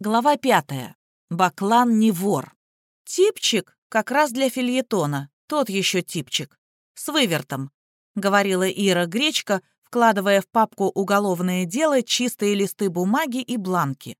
Глава пятая. Баклан не вор. Типчик как раз для фильетона, тот еще типчик. С вывертом, говорила Ира Гречка, вкладывая в папку «Уголовное дело» чистые листы бумаги и бланки.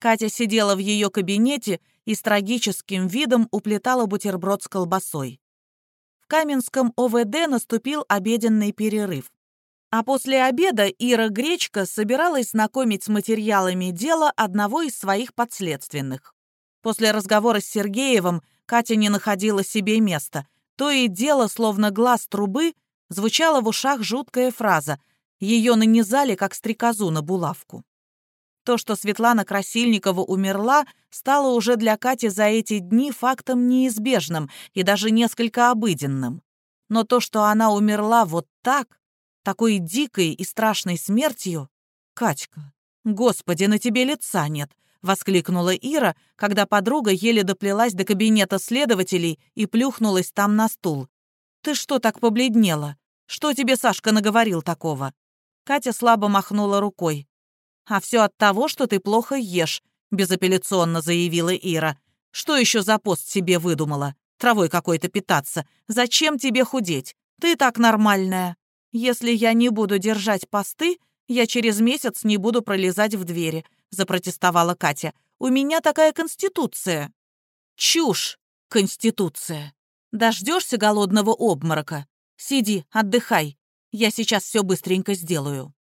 Катя сидела в ее кабинете и с трагическим видом уплетала бутерброд с колбасой. В Каменском ОВД наступил обеденный перерыв. А после обеда Ира Гречка собиралась знакомить с материалами дела одного из своих подследственных. После разговора с Сергеевым Катя не находила себе места. То и дело, словно глаз трубы, звучала в ушах жуткая фраза. Ее нанизали, как стрекозу на булавку. То, что Светлана Красильникова умерла, стало уже для Кати за эти дни фактом неизбежным и даже несколько обыденным. Но то, что она умерла вот так, такой дикой и страшной смертью... Катька, господи, на тебе лица нет!» — воскликнула Ира, когда подруга еле доплелась до кабинета следователей и плюхнулась там на стул. «Ты что так побледнела? Что тебе Сашка наговорил такого?» Катя слабо махнула рукой. «А все от того, что ты плохо ешь», — безапелляционно заявила Ира. «Что еще за пост себе выдумала? Травой какой-то питаться. Зачем тебе худеть? Ты так нормальная». «Если я не буду держать посты, я через месяц не буду пролезать в двери», — запротестовала Катя. «У меня такая конституция». «Чушь! Конституция! Дождешься голодного обморока? Сиди, отдыхай. Я сейчас все быстренько сделаю».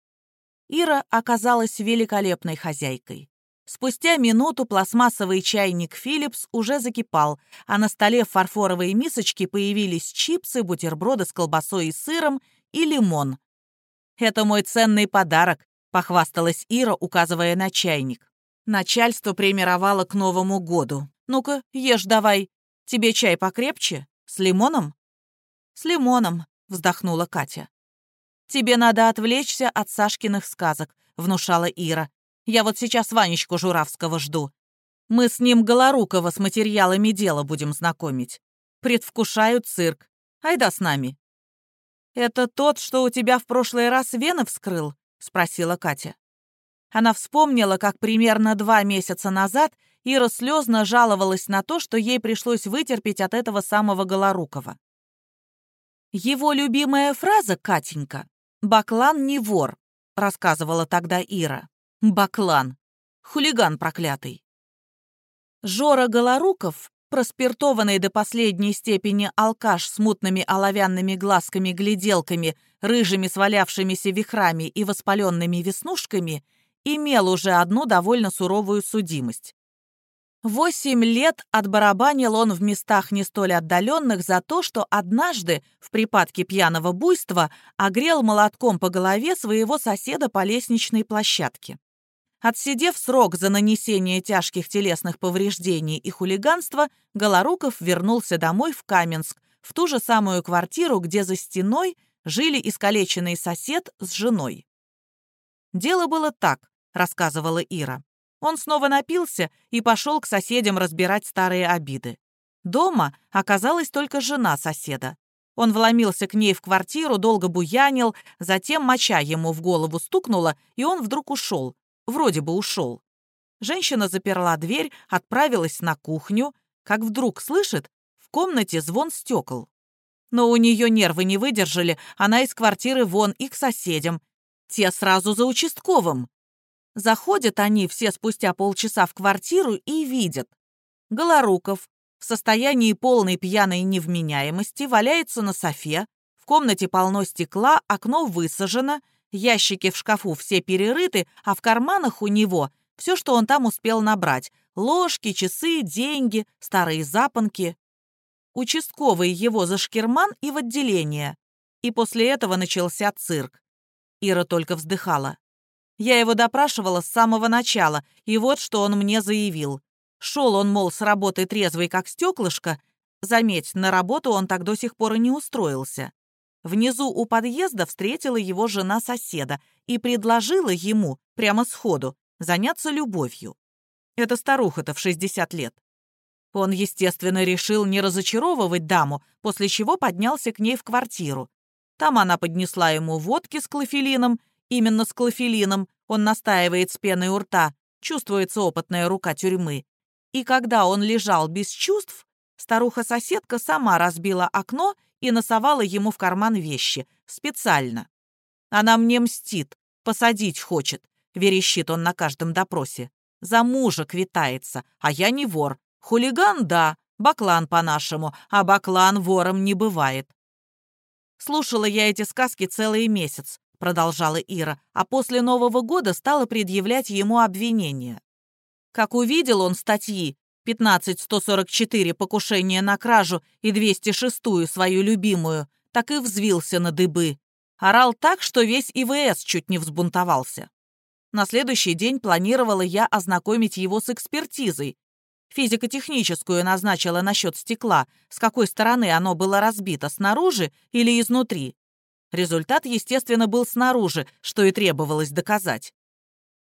Ира оказалась великолепной хозяйкой. Спустя минуту пластмассовый чайник «Филлипс» уже закипал, а на столе в фарфоровой мисочке появились чипсы, бутерброды с колбасой и сыром и лимон. «Это мой ценный подарок», — похвасталась Ира, указывая на чайник. Начальство примировало к Новому году. «Ну-ка, ешь давай. Тебе чай покрепче? С лимоном?» «С лимоном», — вздохнула Катя. «Тебе надо отвлечься от Сашкиных сказок», — внушала Ира. «Я вот сейчас Ванечку Журавского жду. Мы с ним Голорукова с материалами дела будем знакомить. Предвкушаю цирк. Айда с нами». «Это тот, что у тебя в прошлый раз вены вскрыл?» — спросила Катя. Она вспомнила, как примерно два месяца назад Ира слезно жаловалась на то, что ей пришлось вытерпеть от этого самого Голорукова. «Его любимая фраза, Катенька, «Баклан не вор», — рассказывала тогда Ира. «Баклан. Хулиган проклятый». Жора Голоруков Проспиртованный до последней степени алкаш с мутными оловянными глазками-гляделками, рыжими свалявшимися вихрами и воспаленными веснушками, имел уже одну довольно суровую судимость. Восемь лет отбарабанил он в местах не столь отдаленных за то, что однажды, в припадке пьяного буйства, огрел молотком по голове своего соседа по лестничной площадке. Отсидев срок за нанесение тяжких телесных повреждений и хулиганства, Голоруков вернулся домой в Каменск, в ту же самую квартиру, где за стеной жили искалеченный сосед с женой. «Дело было так», — рассказывала Ира. Он снова напился и пошел к соседям разбирать старые обиды. Дома оказалась только жена соседа. Он вломился к ней в квартиру, долго буянил, затем моча ему в голову стукнула, и он вдруг ушел, Вроде бы ушел. Женщина заперла дверь, отправилась на кухню, как вдруг слышит в комнате звон стекол. Но у нее нервы не выдержали, она из квартиры вон и к соседям. Те сразу за участковым. Заходят они все спустя полчаса в квартиру и видят. Голоруков в состоянии полной пьяной невменяемости валяется на софе, в комнате полно стекла, окно высажено — Ящики в шкафу все перерыты, а в карманах у него все, что он там успел набрать. Ложки, часы, деньги, старые запонки. Участковый его за шкирман и в отделение. И после этого начался цирк. Ира только вздыхала. Я его допрашивала с самого начала, и вот что он мне заявил. Шел он, мол, с работы трезвый, как стеклышко. Заметь, на работу он так до сих пор и не устроился. Внизу у подъезда встретила его жена соседа и предложила ему, прямо сходу, заняться любовью. Это старуха-то в 60 лет. Он, естественно, решил не разочаровывать даму, после чего поднялся к ней в квартиру. Там она поднесла ему водки с клофелином, именно с клофелином, он настаивает с пеной у рта, чувствуется опытная рука тюрьмы. И когда он лежал без чувств, старуха-соседка сама разбила окно и носовала ему в карман вещи. Специально. Она мне мстит, посадить хочет, верещит он на каждом допросе. За мужа квитается, а я не вор. Хулиган, да, баклан по-нашему, а баклан вором не бывает. Слушала я эти сказки целый месяц, продолжала Ира, а после Нового года стала предъявлять ему обвинения. Как увидел он статьи 15144 покушение на кражу и 206 свою любимую, так и взвился на дыбы. Орал так, что весь ИВС чуть не взбунтовался. На следующий день планировала я ознакомить его с экспертизой. Физико-техническую назначила насчет стекла, с какой стороны оно было разбито, снаружи или изнутри. Результат, естественно, был снаружи, что и требовалось доказать.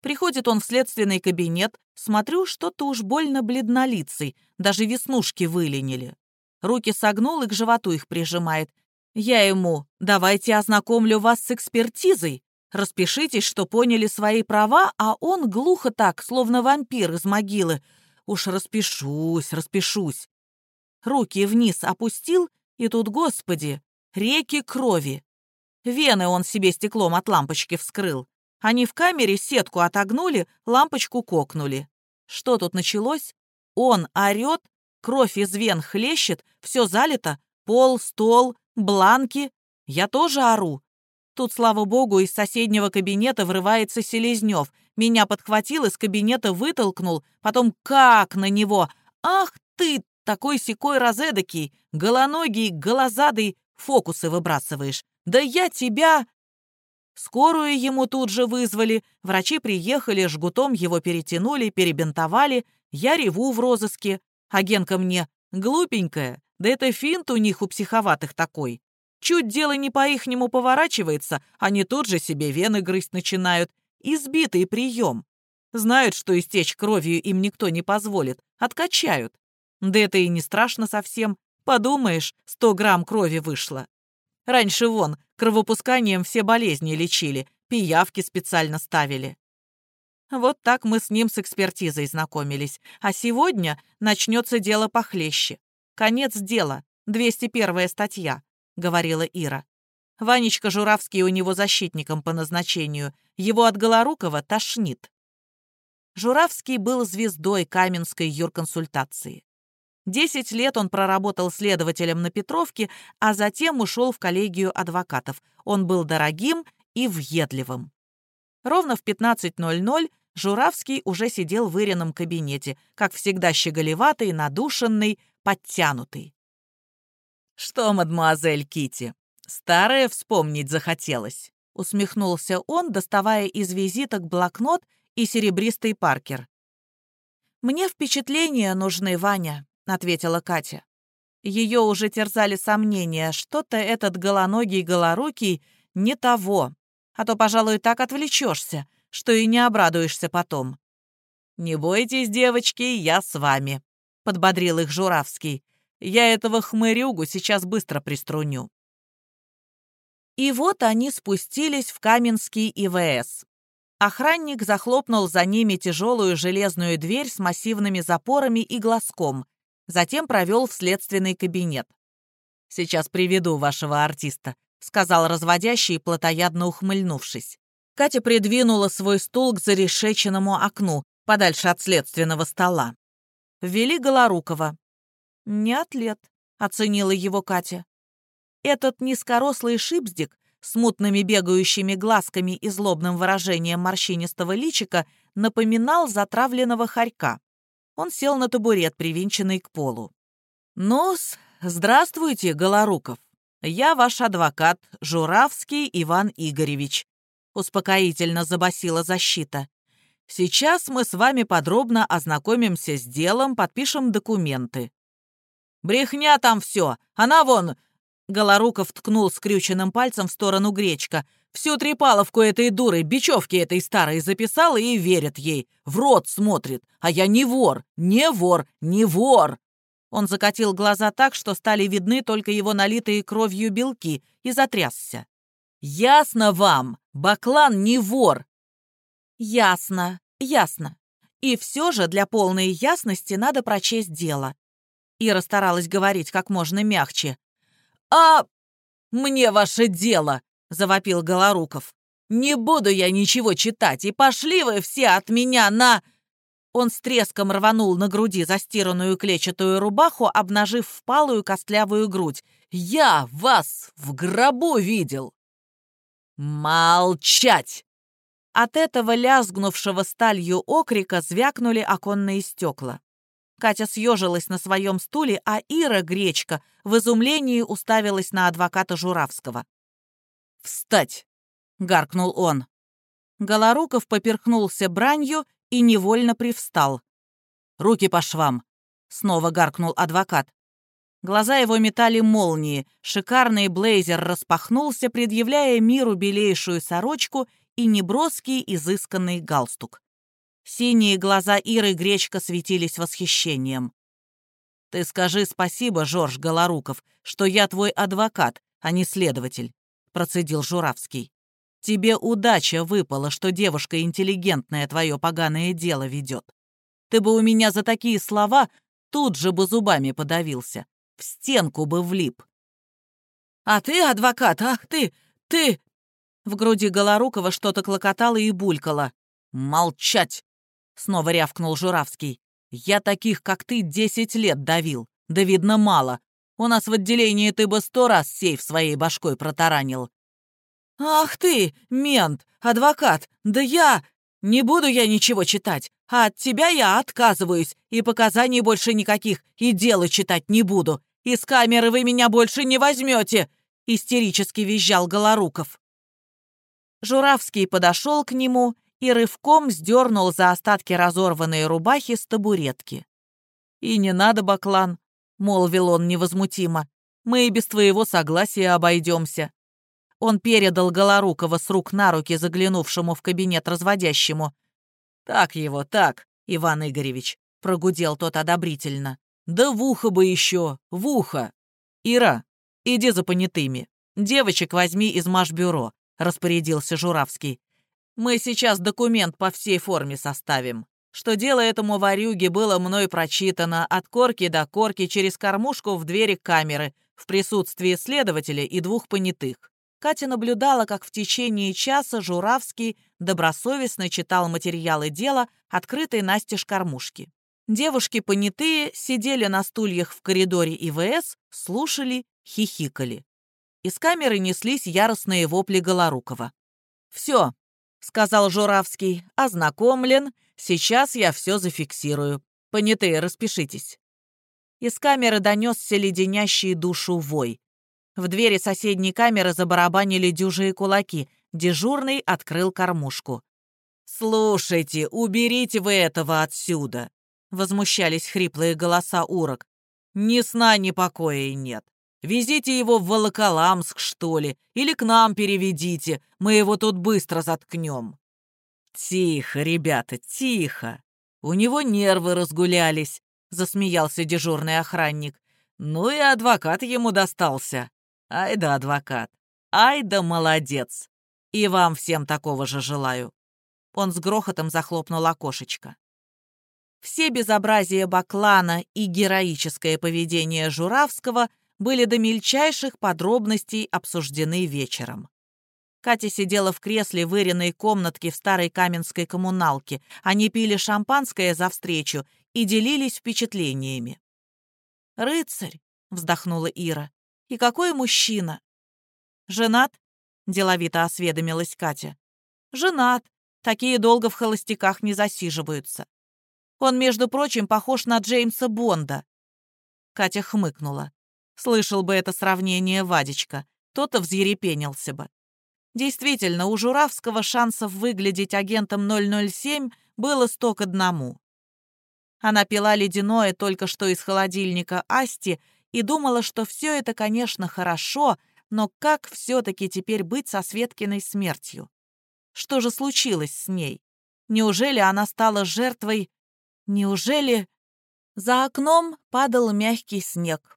Приходит он в следственный кабинет, смотрю, что-то уж больно бледнолицый, даже веснушки выленили. Руки согнул и к животу их прижимает. Я ему «давайте ознакомлю вас с экспертизой», Распишитесь, что поняли свои права, а он глухо так, словно вампир из могилы. Уж распишусь, распишусь. Руки вниз опустил, и тут, господи, реки крови. Вены он себе стеклом от лампочки вскрыл. Они в камере сетку отогнули, лампочку кокнули. Что тут началось? Он орёт, кровь из вен хлещет, все залито, пол, стол, бланки. Я тоже ору, Тут, слава богу, из соседнего кабинета врывается Селезнев. Меня подхватил, из кабинета вытолкнул, потом как на него. «Ах ты, такой секой разэдакий, голоногий, голозадый, фокусы выбрасываешь. Да я тебя...» Скорую ему тут же вызвали, врачи приехали, жгутом его перетянули, перебинтовали. Я реву в розыске. А Генка мне, глупенькая, да это финт у них у психоватых такой. Чуть дело не по-ихнему поворачивается, они тут же себе вены грызть начинают. Избитый прием. Знают, что истечь кровью им никто не позволит. Откачают. Да это и не страшно совсем. Подумаешь, сто грамм крови вышло. Раньше вон, кровопусканием все болезни лечили, пиявки специально ставили. Вот так мы с ним с экспертизой знакомились. А сегодня начнется дело похлеще. Конец дела. 201 статья. — говорила Ира. Ванечка Журавский у него защитником по назначению. Его от Голорукова тошнит. Журавский был звездой Каменской юрконсультации. Десять лет он проработал следователем на Петровке, а затем ушел в коллегию адвокатов. Он был дорогим и въедливым. Ровно в 15.00 Журавский уже сидел в Ирином кабинете, как всегда щеголеватый, надушенный, подтянутый. «Что, мадмуазель Кити, старое вспомнить захотелось?» усмехнулся он, доставая из визиток блокнот и серебристый паркер. «Мне впечатления нужны, Ваня», — ответила Катя. Ее уже терзали сомнения, что-то этот голоногий голорукий не того, а то, пожалуй, так отвлечешься, что и не обрадуешься потом. «Не бойтесь, девочки, я с вами», — подбодрил их Журавский. Я этого хмырюгу сейчас быстро приструню». И вот они спустились в Каменский ИВС. Охранник захлопнул за ними тяжелую железную дверь с массивными запорами и глазком, затем провел в следственный кабинет. «Сейчас приведу вашего артиста», — сказал разводящий, плотоядно ухмыльнувшись. Катя придвинула свой стул к зарешеченному окну, подальше от следственного стола. Ввели Голорукова. «Не атлет», — оценила его Катя. Этот низкорослый шипздик с мутными бегающими глазками и злобным выражением морщинистого личика напоминал затравленного хорька. Он сел на табурет, привинченный к полу. ну здравствуйте, Голоруков. Я ваш адвокат, Журавский Иван Игоревич», — успокоительно забасила защита. «Сейчас мы с вами подробно ознакомимся с делом, подпишем документы. «Брехня там все! Она вон...» Голоруков ткнул скрюченным пальцем в сторону Гречка. «Всю трепаловку этой дуры, бечевки этой старой записала и верит ей. В рот смотрит. А я не вор, не вор, не вор!» Он закатил глаза так, что стали видны только его налитые кровью белки, и затрясся. «Ясно вам! Баклан не вор!» «Ясно, ясно. И все же для полной ясности надо прочесть дело. Ира старалась говорить как можно мягче. «А мне ваше дело!» — завопил Голоруков. «Не буду я ничего читать, и пошли вы все от меня на...» Он с треском рванул на груди застиранную клетчатую рубаху, обнажив впалую костлявую грудь. «Я вас в гробу видел!» «Молчать!» От этого лязгнувшего сталью окрика звякнули оконные стекла. Катя съежилась на своем стуле, а Ира Гречка в изумлении уставилась на адвоката Журавского. «Встать!» — гаркнул он. Голоруков поперхнулся бранью и невольно привстал. «Руки по швам!» — снова гаркнул адвокат. Глаза его метали молнии, шикарный блейзер распахнулся, предъявляя миру белейшую сорочку и неброский изысканный галстук. Синие глаза Иры Гречка светились восхищением. «Ты скажи спасибо, Жорж Голоруков, что я твой адвокат, а не следователь», — процедил Журавский. «Тебе удача выпала, что девушка интеллигентная твое поганое дело ведет. Ты бы у меня за такие слова тут же бы зубами подавился, в стенку бы влип». «А ты, адвокат, ах ты, ты!» В груди Голорукова что-то клокотало и булькало. «Молчать!» — снова рявкнул Журавский. «Я таких, как ты, десять лет давил. Да, видно, мало. У нас в отделении ты бы сто раз сейф своей башкой протаранил». «Ах ты, мент, адвокат, да я... Не буду я ничего читать, а от тебя я отказываюсь, и показаний больше никаких, и дела читать не буду. Из камеры вы меня больше не возьмете!» — истерически визжал Голоруков. Журавский подошел к нему и рывком сдернул за остатки разорванной рубахи с табуретки. «И не надо, Баклан», — молвил он невозмутимо, — «мы и без твоего согласия обойдемся». Он передал Голорукова с рук на руки заглянувшему в кабинет разводящему. «Так его, так, Иван Игоревич», — прогудел тот одобрительно. «Да в ухо бы еще, в ухо! Ира, иди за понятыми. Девочек возьми из Машбюро», — распорядился Журавский. Мы сейчас документ по всей форме составим. Что дело этому варюге было мной прочитано от корки до корки через кормушку в двери камеры в присутствии следователя и двух понятых. Катя наблюдала, как в течение часа Журавский добросовестно читал материалы дела, открытой настежь кормушки. Девушки понятые сидели на стульях в коридоре ИВС, слушали, хихикали. Из камеры неслись яростные вопли Голорукова. «Все, сказал Журавский. «Ознакомлен. Сейчас я все зафиксирую. Понятые, распишитесь». Из камеры донесся леденящий душу вой. В двери соседней камеры забарабанили дюжие кулаки. Дежурный открыл кормушку. «Слушайте, уберите вы этого отсюда!» Возмущались хриплые голоса урок. «Ни сна, ни покоя нет. Везите его в Волоколамск, что ли, или к нам переведите, мы его тут быстро заткнем». «Тихо, ребята, тихо. У него нервы разгулялись», — засмеялся дежурный охранник. «Ну и адвокат ему достался. Ай да адвокат, ай да молодец. И вам всем такого же желаю». Он с грохотом захлопнул окошечко. Все безобразия Баклана и героическое поведение Журавского — были до мельчайших подробностей обсуждены вечером. Катя сидела в кресле выренной комнатки в старой каменской коммуналке. Они пили шампанское за встречу и делились впечатлениями. «Рыцарь!» — вздохнула Ира. «И какой мужчина!» «Женат?» — деловито осведомилась Катя. «Женат. Такие долго в холостяках не засиживаются. Он, между прочим, похож на Джеймса Бонда». Катя хмыкнула. Слышал бы это сравнение Вадичка, то-то взъерепенился бы. Действительно, у Журавского шансов выглядеть агентом 007 было сто к одному. Она пила ледяное только что из холодильника Асти и думала, что все это, конечно, хорошо, но как все-таки теперь быть со Светкиной смертью? Что же случилось с ней? Неужели она стала жертвой? Неужели... За окном падал мягкий снег.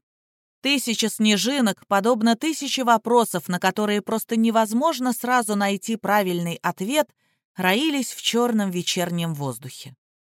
Тысяча снежинок, подобно тысяче вопросов, на которые просто невозможно сразу найти правильный ответ, роились в черном вечернем воздухе.